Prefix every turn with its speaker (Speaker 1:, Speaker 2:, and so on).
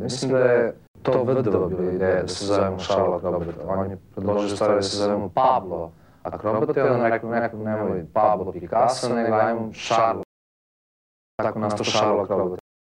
Speaker 1: Mislim da je to VDV bila ideja da se zovemo Charlotte Robert. On je predložio stvari da se zovemo Pablo Akrobata i onda rekao nekom nemoj Pablo Picasso, nego ajmo Charlotte. Tako nastao Charlotte Robert.